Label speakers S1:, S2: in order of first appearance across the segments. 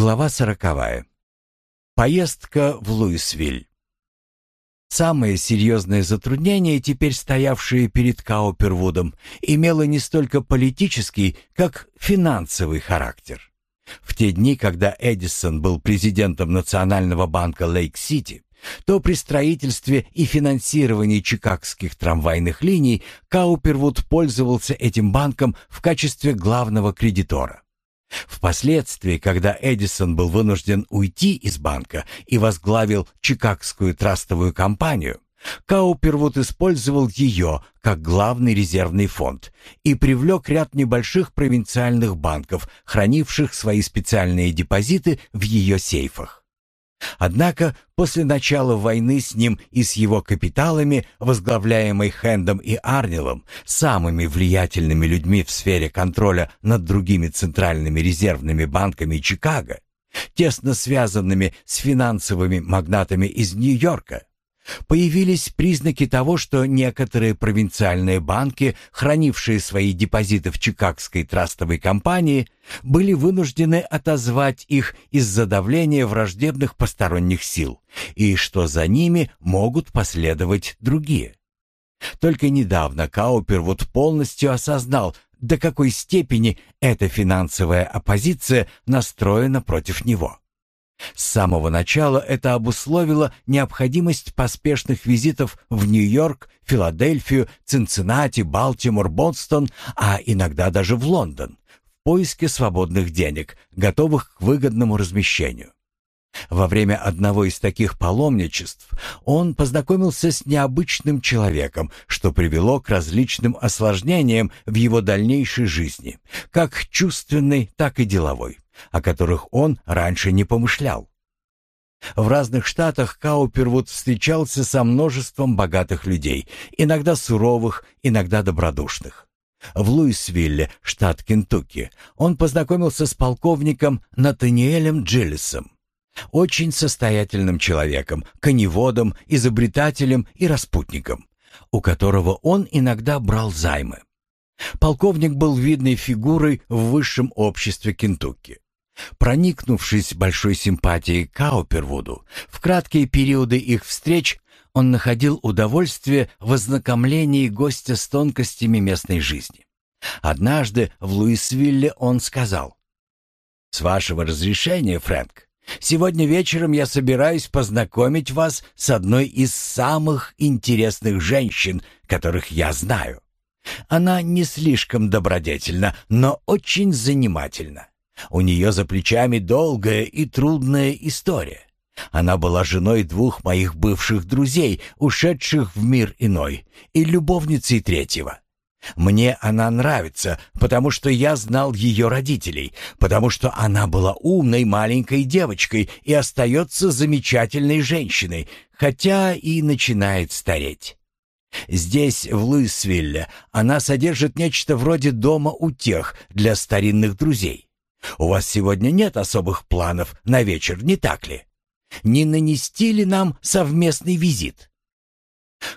S1: Глава сороковая. Поездка в Луисвиль. Самое серьезное затруднение, теперь стоявшее перед Каупервудом, имело не столько политический, как финансовый характер. В те дни, когда Эдисон был президентом Национального банка Лейк-Сити, то при строительстве и финансировании чикагских трамвайных линий Каупервуд пользовался этим банком в качестве главного кредитора. Впоследствии, когда Эдисон был вынужден уйти из банка и возглавил Чикагскую трастовую компанию, Каупервуд использовал ее как главный резервный фонд и привлек ряд небольших провинциальных банков, хранивших свои специальные депозиты в ее сейфах. Однако после начала войны с ним и с его капиталами, возглавляемой Хэндом и Арнилом, самыми влиятельными людьми в сфере контроля над другими центральными резервными банками Чикаго, тесно связанными с финансовыми магнатами из Нью-Йорка, Появились признаки того, что некоторые провинциальные банки, хранившие свои депозиты в Чикагской трастовой компании, были вынуждены отозвать их из-за давления враждебных посторонних сил, и что за ними могут последовать другие. Только недавно Каупервуд полностью осознал, до какой степени эта финансовая оппозиция настроена против него. С самого начала это обусловило необходимость поспешных визитов в Нью-Йорк, Филадельфию, Цинциннати, Балтимор, Бостон, а иногда даже в Лондон, в поиске свободных денег, готовых к выгодному размещению. Во время одного из таких паломничеств он познакомился с необычным человеком, что привело к различным осложнениям в его дальнейшей жизни, как чувственной, так и деловой о которых он раньше не помышлял. В разных штатах Каупервуд встречался со множеством богатых людей, иногда суровых, иногда добродушных. В Луисвилле, штат Кентукки, он познакомился с полковником Натаниэлем Джиллисом, очень состоятельным человеком, коневодом, изобретателем и распутником, у которого он иногда брал займы. Полковник был видной фигурой в высшем обществе Кентукки. Проникнувшись большой симпатией к Каупервуду, в краткие периоды их встреч он находил удовольствие в ознакомлении гостя с тонкостями местной жизни. Однажды в Луисвилле он сказал, «С вашего разрешения, Фрэнк, сегодня вечером я собираюсь познакомить вас с одной из самых интересных женщин, которых я знаю. Она не слишком добродетельна, но очень занимательна. У нее за плечами долгая и трудная история. Она была женой двух моих бывших друзей, ушедших в мир иной, и любовницей третьего. Мне она нравится, потому что я знал ее родителей, потому что она была умной маленькой девочкой и остается замечательной женщиной, хотя и начинает стареть. Здесь, в Луисвилле, она содержит нечто вроде дома утех для старинных друзей. У вас сегодня нет особых планов на вечер, не так ли? Не нанести ли нам совместный визит?»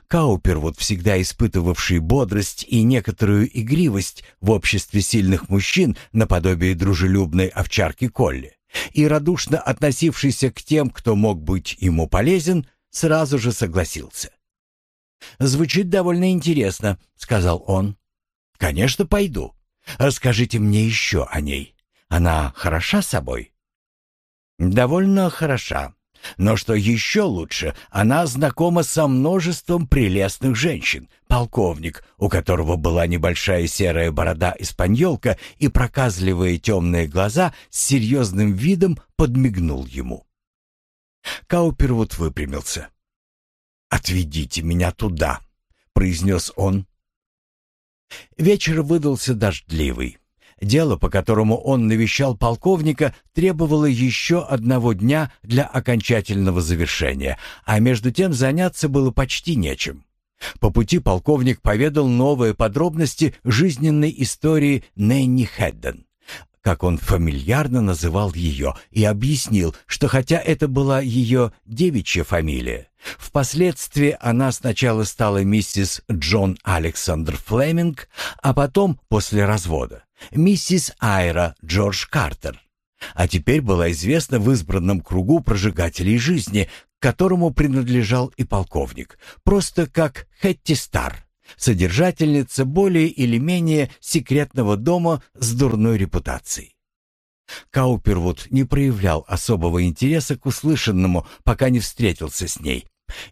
S1: Каупервуд, всегда испытывавший бодрость и некоторую игривость в обществе сильных мужчин наподобие дружелюбной овчарки Колли, и радушно относившийся к тем, кто мог быть ему полезен, сразу же согласился. «Звучит довольно интересно», — сказал он. «Конечно, пойду. Расскажите мне еще о ней». Она хороша собой? Довольно хороша. Но что еще лучше, она знакома со множеством прелестных женщин. Полковник, у которого была небольшая серая борода-испаньолка и проказливые темные глаза, с серьезным видом подмигнул ему. Каупервуд выпрямился. «Отведите меня туда», — произнес он. Вечер выдался дождливый. Дело, по которому он навещал полковника, требовало еще одного дня для окончательного завершения, а между тем заняться было почти нечем. По пути полковник поведал новые подробности жизненной истории Нэнни Хэдден, как он фамильярно называл ее, и объяснил, что хотя это была ее девичья фамилия, впоследствии она сначала стала миссис Джон Александр Флеминг, а потом, после развода, миссис Айра Джордж Картер. а теперь была известна в избранном кругу прожигателей жизни, к которому принадлежал и полковник, просто как Хэтти Стар, содержательница более или менее секретного дома с дурной репутацией. Каупервуд не проявлял особого интереса к услышанному, пока не встретился с ней,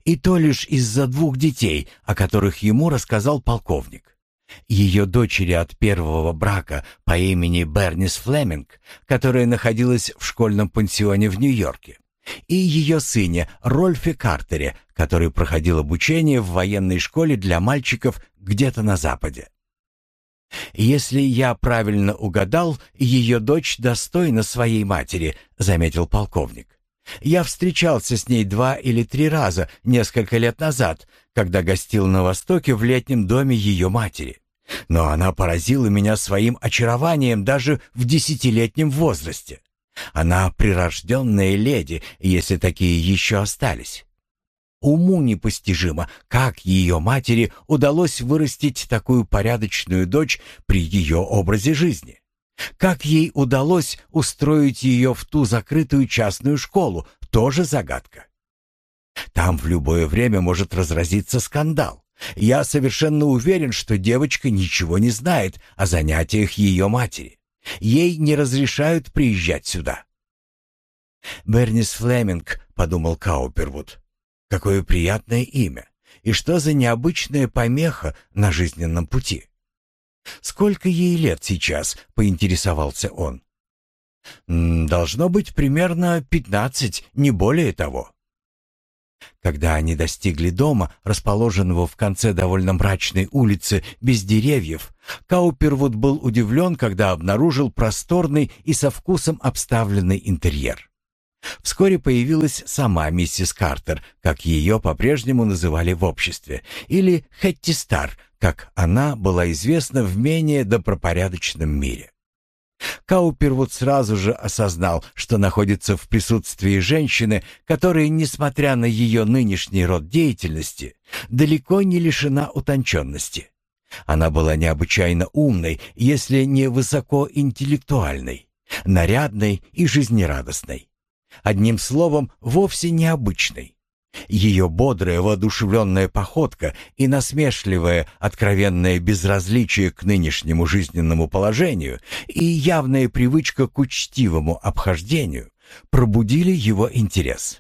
S1: и то лишь из-за двух детей, о которых ему рассказал полковник. Ее дочери от первого брака по имени Бернис Флеминг, которая находилась в школьном пансионе в Нью-Йорке, и ее сыне Рольфе Картере, который проходил обучение в военной школе для мальчиков где-то на Западе. «Если я правильно угадал, ее дочь достойна своей матери», — заметил полковник. «Я встречался с ней два или три раза несколько лет назад, когда гостил на Востоке в летнем доме ее матери. Но она поразила меня своим очарованием даже в десятилетнем возрасте. Она прирожденная леди, если такие еще остались. Уму непостижимо, как ее матери удалось вырастить такую порядочную дочь при ее образе жизни. Как ей удалось устроить ее в ту закрытую частную школу, тоже загадка. Там в любое время может разразиться скандал. Я совершенно уверен, что девочка ничего не знает о занятиях ее матери. Ей не разрешают приезжать сюда. «Бернис Флеминг», — подумал Каупервуд. «Какое приятное имя! И что за необычная помеха на жизненном пути?» «Сколько ей лет сейчас?» — поинтересовался он. «Должно быть примерно пятнадцать, не более того». Когда они достигли дома, расположенного в конце довольно мрачной улицы без деревьев, Каупервуд был удивлен, когда обнаружил просторный и со вкусом обставленный интерьер. Вскоре появилась сама миссис Картер, как ее по-прежнему называли в обществе, или Хэтти Стар, как она была известна в менее добропорядочном мире. Каупервуд сразу же осознал, что находится в присутствии женщины, которая, несмотря на ее нынешний род деятельности, далеко не лишена утонченности. Она была необычайно умной, если не высокоинтеллектуальной, нарядной и жизнерадостной. Одним словом, вовсе необычной. Ее бодрая, воодушевленная походка и насмешливое, откровенное безразличие к нынешнему жизненному положению и явная привычка к учтивому обхождению пробудили его интерес.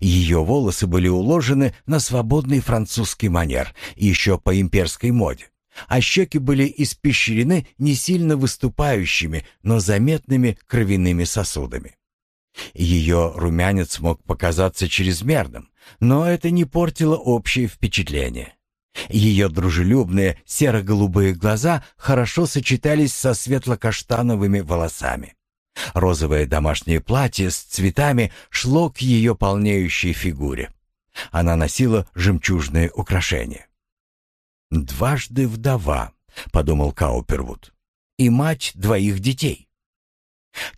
S1: Ее волосы были уложены на свободный французский манер, еще по имперской моде, а щеки были испещрены не сильно выступающими, но заметными кровяными сосудами. Ее румянец мог показаться чрезмерным, но это не портило общее впечатление. Ее дружелюбные серо-голубые глаза хорошо сочетались со светло-каштановыми волосами. Розовое домашнее платье с цветами шло к ее полнеющей фигуре. Она носила жемчужные украшения. «Дважды вдова», — подумал Каупервуд, — «и мать двоих детей».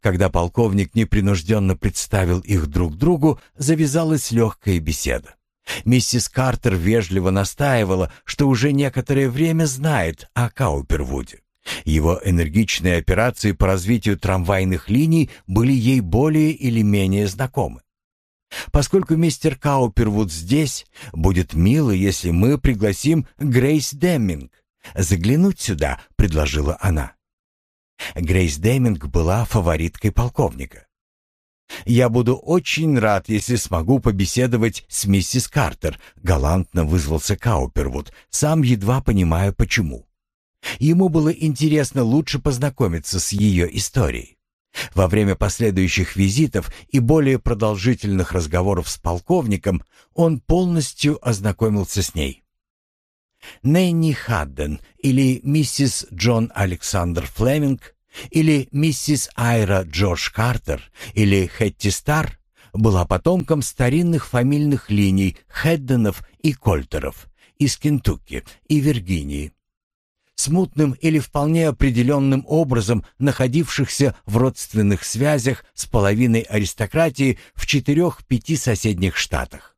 S1: Когда полковник непринужденно представил их друг другу, завязалась легкая беседа. Миссис Картер вежливо настаивала, что уже некоторое время знает о Каупервуде. Его энергичные операции по развитию трамвайных линий были ей более или менее знакомы. Поскольку мистер Каупервуд здесь, будет мило, если мы пригласим Грейс Демминг. Заглянуть сюда, предложила она. Грейс Деминг была фавориткой полковника. «Я буду очень рад, если смогу побеседовать с миссис Картер», — галантно вызвался Каупервуд, сам едва понимая почему. Ему было интересно лучше познакомиться с ее историей. Во время последующих визитов и более продолжительных разговоров с полковником он полностью ознакомился с ней. Нэнни Хадден или миссис Джон Александр Флеминг или миссис Айра Джордж Картер или Хэтти Стар была потомком старинных фамильных линий Хедденов и Кольтеров из Кентукки и Виргинии, смутным или вполне определенным образом находившихся в родственных связях с половиной аристократии в четырех-пяти соседних штатах.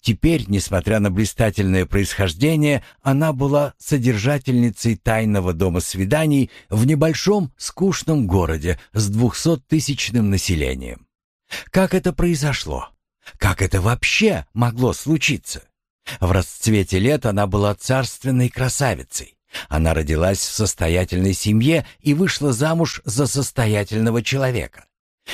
S1: Теперь, несмотря на блистательное происхождение, она была содержательницей тайного дома свиданий в небольшом скучном городе с двухсоттысячным населением. Как это произошло? Как это вообще могло случиться? В расцвете лет она была царственной красавицей. Она родилась в состоятельной семье и вышла замуж за состоятельного человека.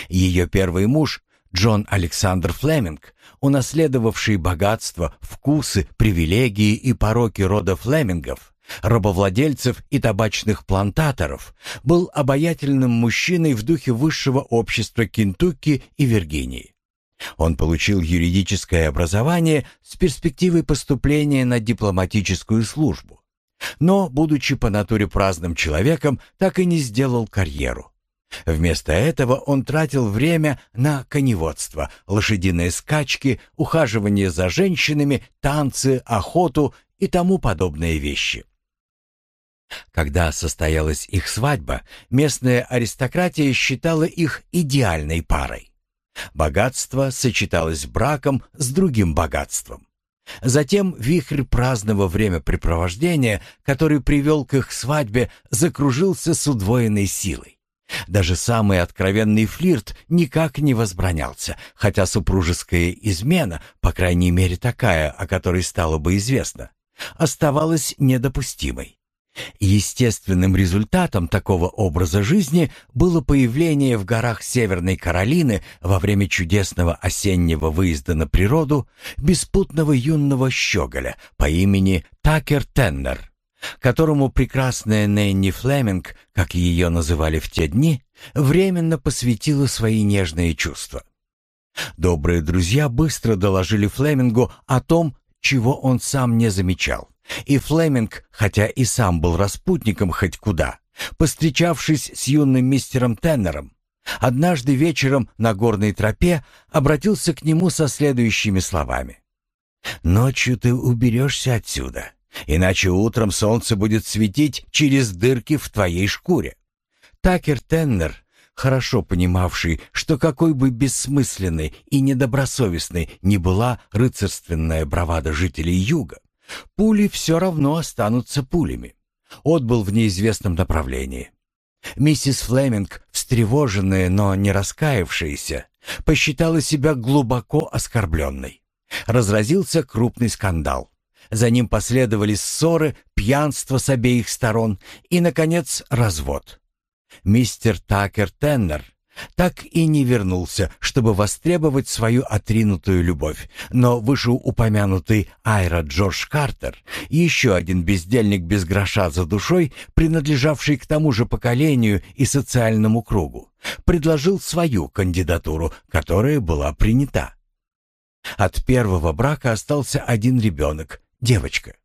S1: Ее первый муж, Джон Александр Флеминг, унаследовавший богатство, вкусы, привилегии и пороки рода Флемингов, рабовладельцев и табачных плантаторов, был обаятельным мужчиной в духе высшего общества Кентукки и Виргинии. Он получил юридическое образование с перспективой поступления на дипломатическую службу. Но, будучи по натуре праздным человеком, так и не сделал карьеру. Вместо этого он тратил время на коневодство, лошадиные скачки, ухаживание за женщинами, танцы, охоту и тому подобные вещи. Когда состоялась их свадьба, местная аристократия считала их идеальной парой. Богатство сочеталось браком с другим богатством. Затем вихрь праздного времяпрепровождения, который привел к их свадьбе, закружился с удвоенной силой. Даже самый откровенный флирт никак не возбранялся, хотя супружеская измена, по крайней мере такая, о которой стало бы известно, оставалась недопустимой. Естественным результатом такого образа жизни было появление в горах Северной Каролины во время чудесного осеннего выезда на природу беспутного юного щеголя по имени Такер Теннер которому прекрасная Нэнни Флеминг, как ее называли в те дни, временно посвятила свои нежные чувства. Добрые друзья быстро доложили Флемингу о том, чего он сам не замечал. И Флеминг, хотя и сам был распутником хоть куда, постречавшись с юным мистером Теннером, однажды вечером на горной тропе обратился к нему со следующими словами. «Ночью ты уберешься отсюда. Иначе утром солнце будет светить через дырки в твоей шкуре. Такер Теннер, хорошо понимавший, что какой бы бессмысленной и недобросовестной ни была рыцарственная бравада жителей Юга, пули все равно останутся пулями, отбыл в неизвестном направлении. Миссис Флеминг, встревоженная, но не раскаявшаяся, посчитала себя глубоко оскорбленной. Разразился крупный скандал. За ним последовали ссоры, пьянство с обеих сторон и, наконец, развод. Мистер Такер Теннер так и не вернулся, чтобы востребовать свою отринутую любовь, но вышеупомянутый Айра Джордж Картер, еще один бездельник без гроша за душой, принадлежавший к тому же поколению и социальному кругу, предложил свою кандидатуру, которая была принята. От первого брака остался один ребенок, девочка.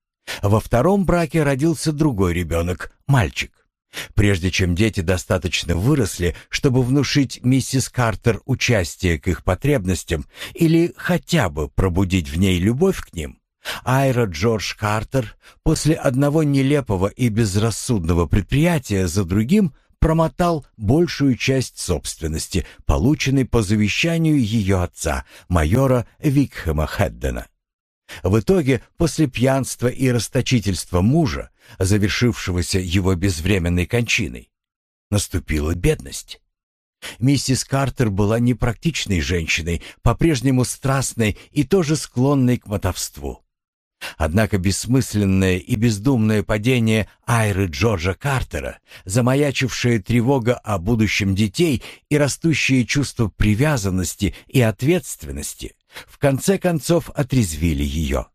S1: Во втором браке родился другой ребенок, мальчик. Прежде чем дети достаточно выросли, чтобы внушить миссис Картер участие к их потребностям или хотя бы пробудить в ней любовь к ним, Айра Джордж Картер после одного нелепого и безрассудного предприятия за другим промотал большую часть собственности, полученной по завещанию ее отца, майора Викхема Хеддена. В итоге, после пьянства и расточительства мужа, завершившегося его безвременной кончиной, наступила бедность. Миссис Картер была непрактичной женщиной, по-прежнему страстной и тоже склонной к мотовству. Однако бессмысленное и бездумное падение Айры Джорджа Картера, замаячившая тревога о будущем детей и растущее чувство привязанности и ответственности, в конце концов отрезвили ее.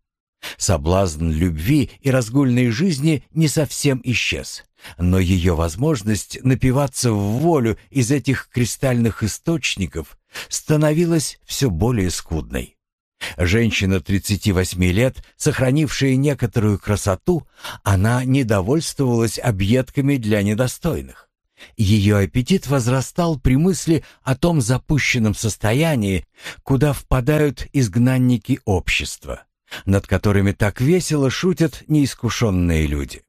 S1: Соблазн любви и разгульной жизни не совсем исчез, но ее возможность напиваться в волю из этих кристальных источников становилась все более скудной. Женщина 38 лет, сохранившая некоторую красоту, она не довольствовалась объедками для недостойных. Ее аппетит возрастал при мысли о том запущенном состоянии, куда впадают изгнанники общества, над которыми так весело шутят неискушенные люди.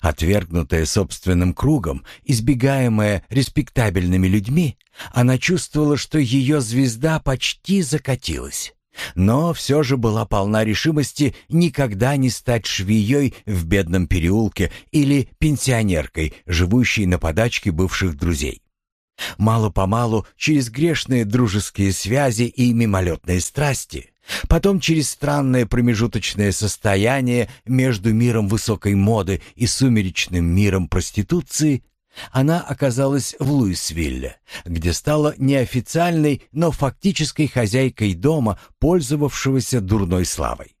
S1: Отвергнутая собственным кругом, избегаемая респектабельными людьми, она чувствовала, что ее звезда почти закатилась но все же была полна решимости никогда не стать швеей в бедном переулке или пенсионеркой, живущей на подачке бывших друзей. Мало-помалу, через грешные дружеские связи и мимолетные страсти, потом через странное промежуточное состояние между миром высокой моды и сумеречным миром проституции, она оказалась в Луисвилле, где стала неофициальной, но фактической хозяйкой дома, пользовавшегося дурной славой.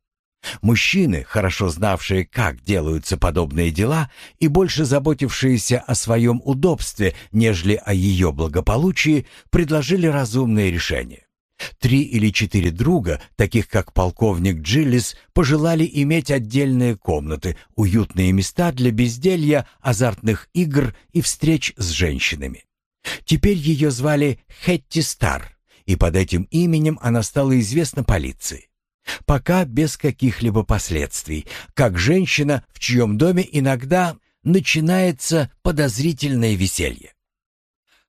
S1: Мужчины, хорошо знавшие, как делаются подобные дела и больше заботившиеся о своем удобстве, нежели о ее благополучии, предложили разумное решение. Три или четыре друга, таких как полковник Джиллис, пожелали иметь отдельные комнаты, уютные места для безделья, азартных игр и встреч с женщинами. Теперь ее звали Хетти Стар, и под этим именем она стала известна полиции. Пока без каких-либо последствий, как женщина, в чьем доме иногда начинается подозрительное веселье.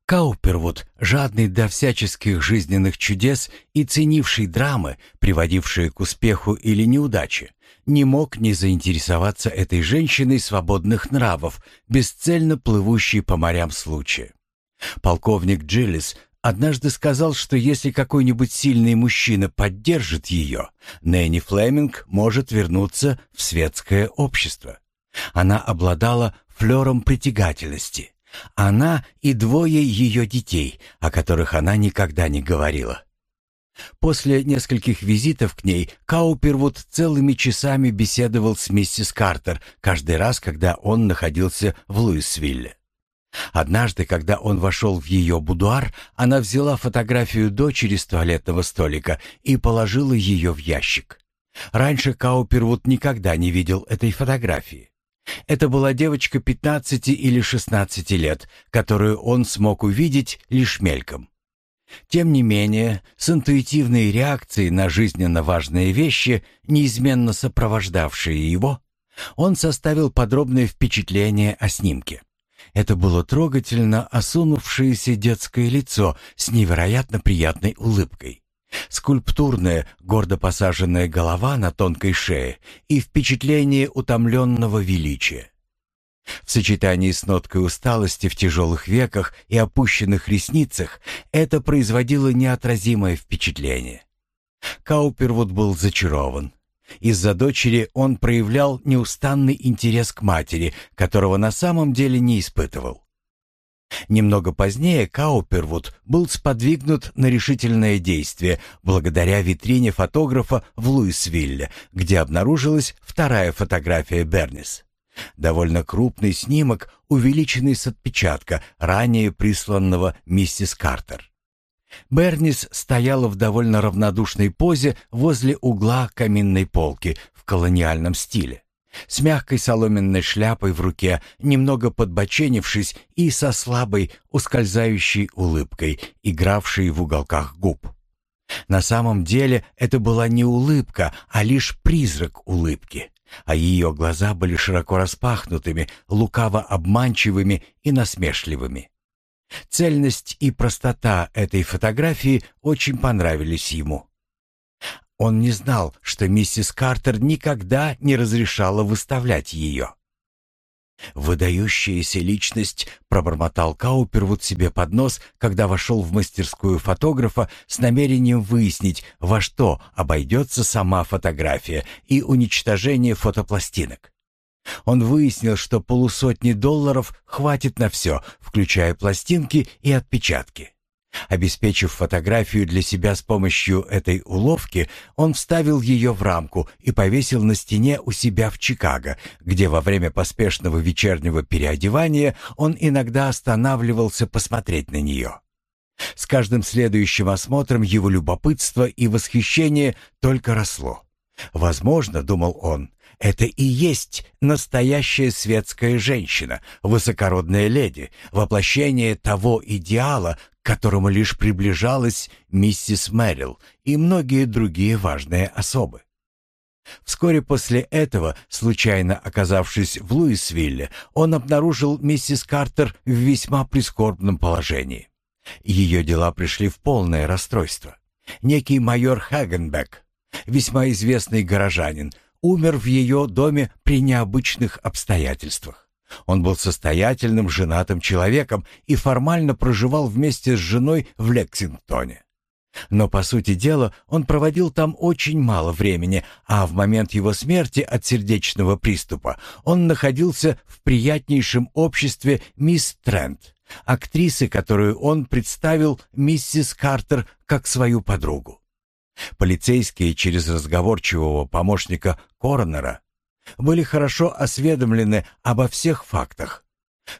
S1: Каупервуд, жадный до всяческих жизненных чудес и ценивший драмы, приводившие к успеху или неудаче, не мог не заинтересоваться этой женщиной свободных нравов, бесцельно плывущей по морям случая. Полковник Джиллис однажды сказал, что если какой-нибудь сильный мужчина поддержит ее, Нэнни Флеминг может вернуться в светское общество. Она обладала флером притягательности. Она и двое ее детей, о которых она никогда не говорила. После нескольких визитов к ней Каупервуд целыми часами беседовал с миссис Картер каждый раз, когда он находился в Луисвилле. Однажды, когда он вошел в ее будуар, она взяла фотографию дочери с туалетного столика и положила ее в ящик. Раньше Каупервуд никогда не видел этой фотографии. Это была девочка 15 или 16 лет, которую он смог увидеть лишь мельком. Тем не менее, с интуитивной реакцией на жизненно важные вещи, неизменно сопровождавшие его, он составил подробное впечатление о снимке. Это было трогательно осунувшееся детское лицо с невероятно приятной улыбкой. Скульптурная, гордо посаженная голова на тонкой шее и впечатление утомленного величия. В сочетании с ноткой усталости в тяжелых веках и опущенных ресницах это производило неотразимое впечатление. Каупервуд был зачарован. Из-за дочери он проявлял неустанный интерес к матери, которого на самом деле не испытывал. Немного позднее Каупервуд был сподвигнут на решительное действие благодаря витрине фотографа в Луисвилле, где обнаружилась вторая фотография Бернис. Довольно крупный снимок, увеличенный с отпечатка, ранее присланного миссис Картер. Бернис стояла в довольно равнодушной позе возле угла каминной полки в колониальном стиле, с мягкой соломенной шляпой в руке, немного подбоченившись и со слабой, ускользающей улыбкой, игравшей в уголках губ. На самом деле это была не улыбка, а лишь призрак улыбки, а ее глаза были широко распахнутыми, лукаво обманчивыми и насмешливыми. Цельность и простота этой фотографии очень понравились ему. Он не знал, что миссис Картер никогда не разрешала выставлять ее. «Выдающаяся личность», — пробормотал Каупервуд себе под нос, когда вошел в мастерскую фотографа с намерением выяснить, во что обойдется сама фотография и уничтожение фотопластинок. Он выяснил, что полусотни долларов хватит на все, включая пластинки и отпечатки. Обеспечив фотографию для себя с помощью этой уловки, он вставил ее в рамку и повесил на стене у себя в Чикаго, где во время поспешного вечернего переодевания он иногда останавливался посмотреть на нее. С каждым следующим осмотром его любопытство и восхищение только росло. Возможно, думал он, это и есть настоящая светская женщина, высокородная леди, воплощение того идеала, которому лишь приближалась миссис Мэрил и многие другие важные особы. Вскоре после этого, случайно оказавшись в Луисвилле, он обнаружил миссис Картер в весьма прискорбном положении. Ее дела пришли в полное расстройство. Некий майор Хагенбек, весьма известный горожанин, умер в ее доме при необычных обстоятельствах. Он был состоятельным женатым человеком и формально проживал вместе с женой в Лексингтоне. Но, по сути дела, он проводил там очень мало времени, а в момент его смерти от сердечного приступа он находился в приятнейшем обществе мисс Трент, актрисы, которую он представил миссис Картер как свою подругу. Полицейские через разговорчивого помощника коронера были хорошо осведомлены обо всех фактах,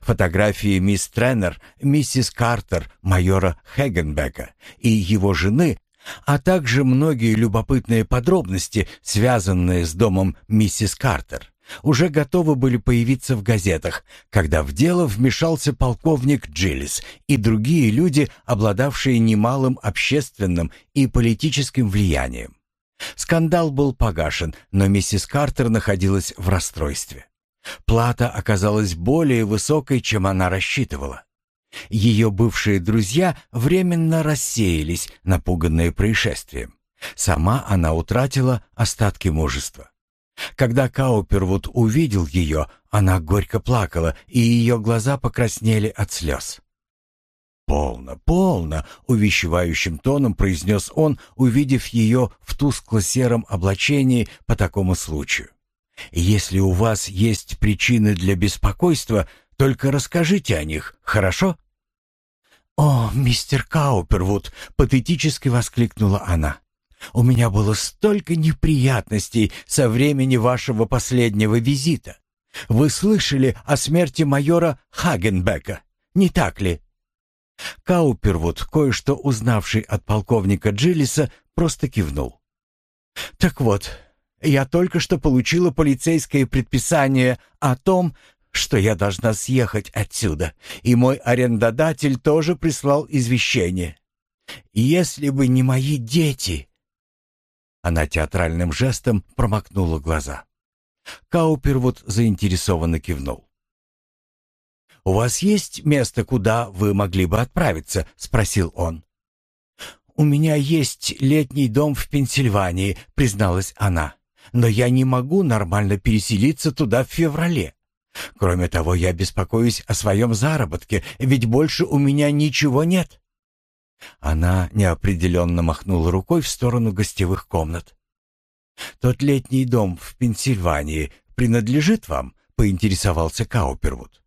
S1: Фотографии мисс Тренер, миссис Картер, майора Хегенбека и его жены, а также многие любопытные подробности, связанные с домом миссис Картер, уже готовы были появиться в газетах, когда в дело вмешался полковник Джилlis и другие люди, обладавшие немалым общественным и политическим влиянием. Скандал был погашен, но миссис Картер находилась в расстройстве. Плата оказалась более высокой, чем она рассчитывала. Ее бывшие друзья временно рассеялись, напуганные происшествием. Сама она утратила остатки мужества. Когда Каупервуд увидел ее, она горько плакала, и ее глаза покраснели от слез. «Полно, полно!» — увещевающим тоном произнес он, увидев ее в тускло-сером облачении по такому случаю. Если у вас есть причины для беспокойства, только расскажите о них, хорошо?» «О, мистер Каупервуд!» — патетически воскликнула она. «У меня было столько неприятностей со времени вашего последнего визита. Вы слышали о смерти майора Хагенбека, не так ли?» Каупервуд, кое-что узнавший от полковника Джиллиса, просто кивнул. «Так вот, я только что получила полицейское предписание о том, что я должна съехать отсюда, и мой арендодатель тоже прислал извещение. Если бы не мои дети...» Она театральным жестом промокнула глаза. Каупервуд заинтересованно кивнул. «У вас есть место, куда вы могли бы отправиться?» — спросил он. «У меня есть летний дом в Пенсильвании», — призналась она но я не могу нормально переселиться туда в феврале. Кроме того, я беспокоюсь о своем заработке, ведь больше у меня ничего нет». Она неопределенно махнула рукой в сторону гостевых комнат. «Тот летний дом в Пенсильвании принадлежит вам?» — поинтересовался Каупервуд.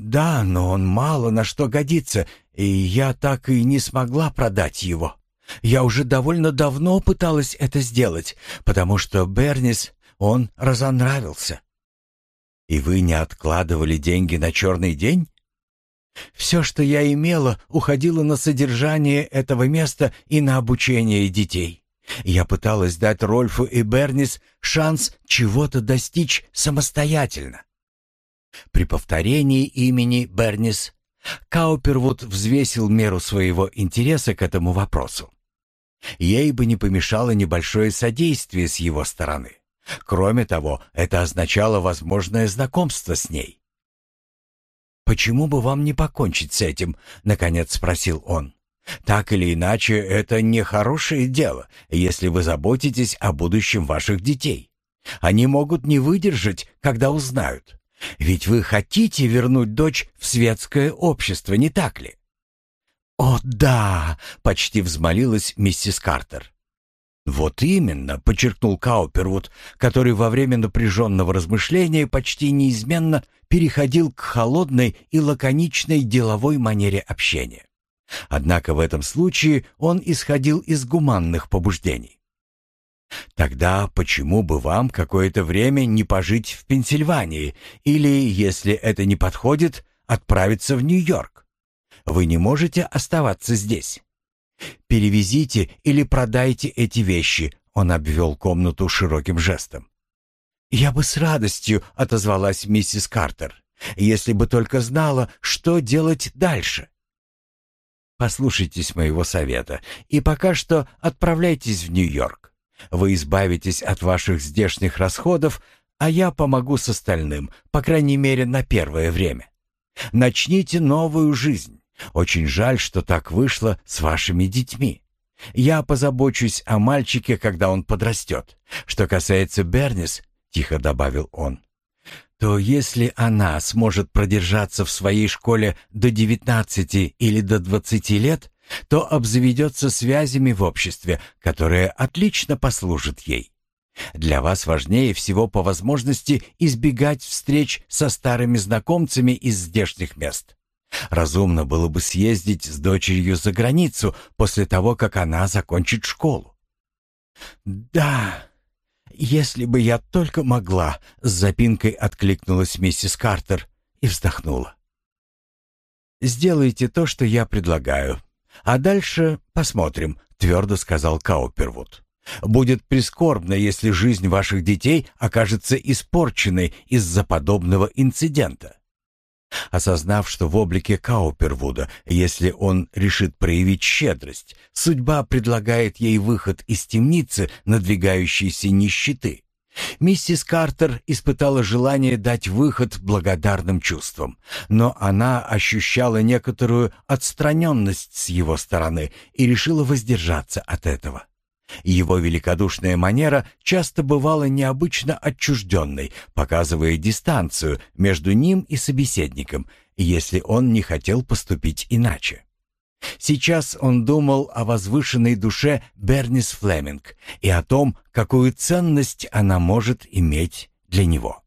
S1: «Да, но он мало на что годится, и я так и не смогла продать его». Я уже довольно давно пыталась это сделать, потому что Бернис, он разонравился. И вы не откладывали деньги на черный день? Все, что я имела, уходило на содержание этого места и на обучение детей. Я пыталась дать Рольфу и Бернис шанс чего-то достичь самостоятельно. При повторении имени Бернис Каупервуд взвесил меру своего интереса к этому вопросу. Ей бы не помешало небольшое содействие с его стороны. Кроме того, это означало возможное знакомство с ней. «Почему бы вам не покончить с этим?» — наконец спросил он. «Так или иначе, это не хорошее дело, если вы заботитесь о будущем ваших детей. Они могут не выдержать, когда узнают. Ведь вы хотите вернуть дочь в светское общество, не так ли?» «О, да!» — почти взмолилась миссис Картер. «Вот именно», — подчеркнул Каупервуд, который во время напряженного размышления почти неизменно переходил к холодной и лаконичной деловой манере общения. Однако в этом случае он исходил из гуманных побуждений. «Тогда почему бы вам какое-то время не пожить в Пенсильвании или, если это не подходит, отправиться в Нью-Йорк?» Вы не можете оставаться здесь. Перевезите или продайте эти вещи, он обвел комнату широким жестом. Я бы с радостью отозвалась миссис Картер, если бы только знала, что делать дальше. Послушайтесь моего совета и пока что отправляйтесь в Нью-Йорк. Вы избавитесь от ваших здешних расходов, а я помогу с остальным, по крайней мере, на первое время. Начните новую жизнь. Очень жаль, что так вышло с вашими детьми. Я позабочусь о мальчике, когда он подрастет. Что касается Бернис, — тихо добавил он, — то если она сможет продержаться в своей школе до 19 или до 20 лет, то обзаведется связями в обществе, которые отлично послужат ей. Для вас важнее всего по возможности избегать встреч со старыми знакомцами из здешних мест. Разумно было бы съездить с дочерью за границу после того, как она закончит школу. «Да, если бы я только могла», — с запинкой откликнулась миссис Картер и вздохнула. «Сделайте то, что я предлагаю, а дальше посмотрим», — твердо сказал Каупервуд. «Будет прискорбно, если жизнь ваших детей окажется испорченной из-за подобного инцидента. Осознав, что в облике Каупервуда, если он решит проявить щедрость, судьба предлагает ей выход из темницы надвигающейся нищеты, миссис Картер испытала желание дать выход благодарным чувствам, но она ощущала некоторую отстраненность с его стороны и решила воздержаться от этого. Его великодушная манера часто бывала необычно отчужденной, показывая дистанцию между ним и собеседником, если он не хотел поступить иначе. Сейчас он думал о возвышенной душе Бернис Флеминг и о том, какую ценность она может иметь для него.